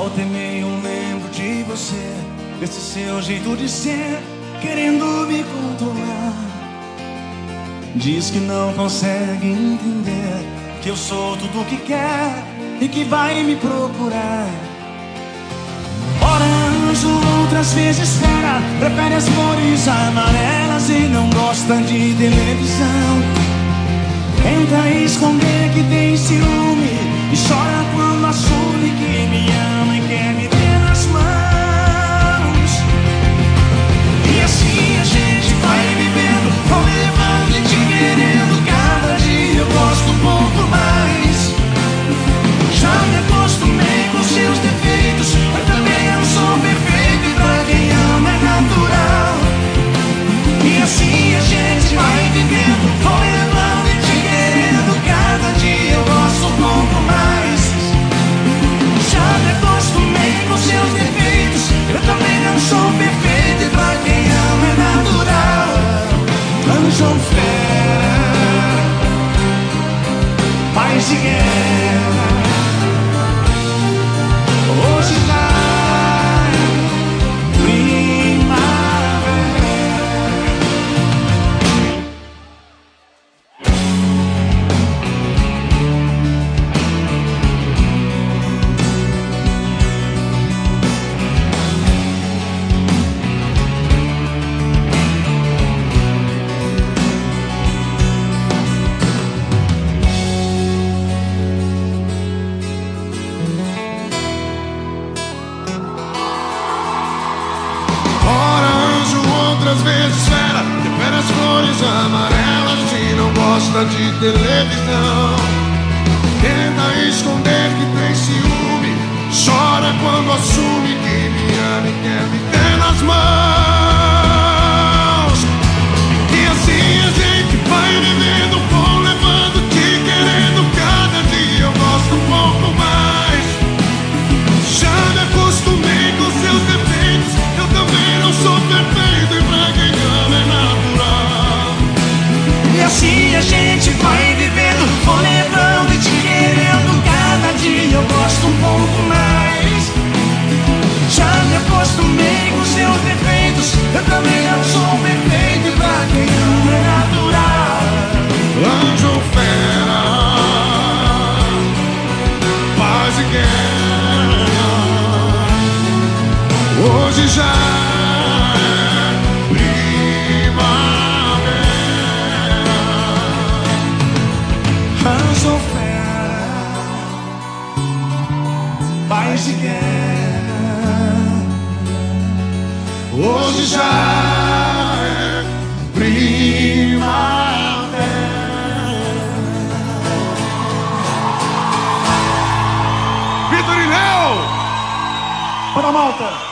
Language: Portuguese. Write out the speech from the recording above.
Volta e meio lembro de você, desse seu jeito de ser, querendo me controlar. Diz que não consegue entender que eu sou tudo o que quer e que vai me procurar. Ora anjo, outras vezes fera, prefere as cores amarelas e não gosta de televisão. Tenta esconder que tem ciúme e chora quando assume que me ama e quer me ter outras vezes fera Prefere as cores amarelas e não gosta de televisão. Tenta esconder que tem ciúme Chora quando assume que me ama e quer me ter nas mãos É primavera. Anjo ou fera, paz de guerra. Hoje já é primavera. Vitor! Para a malta!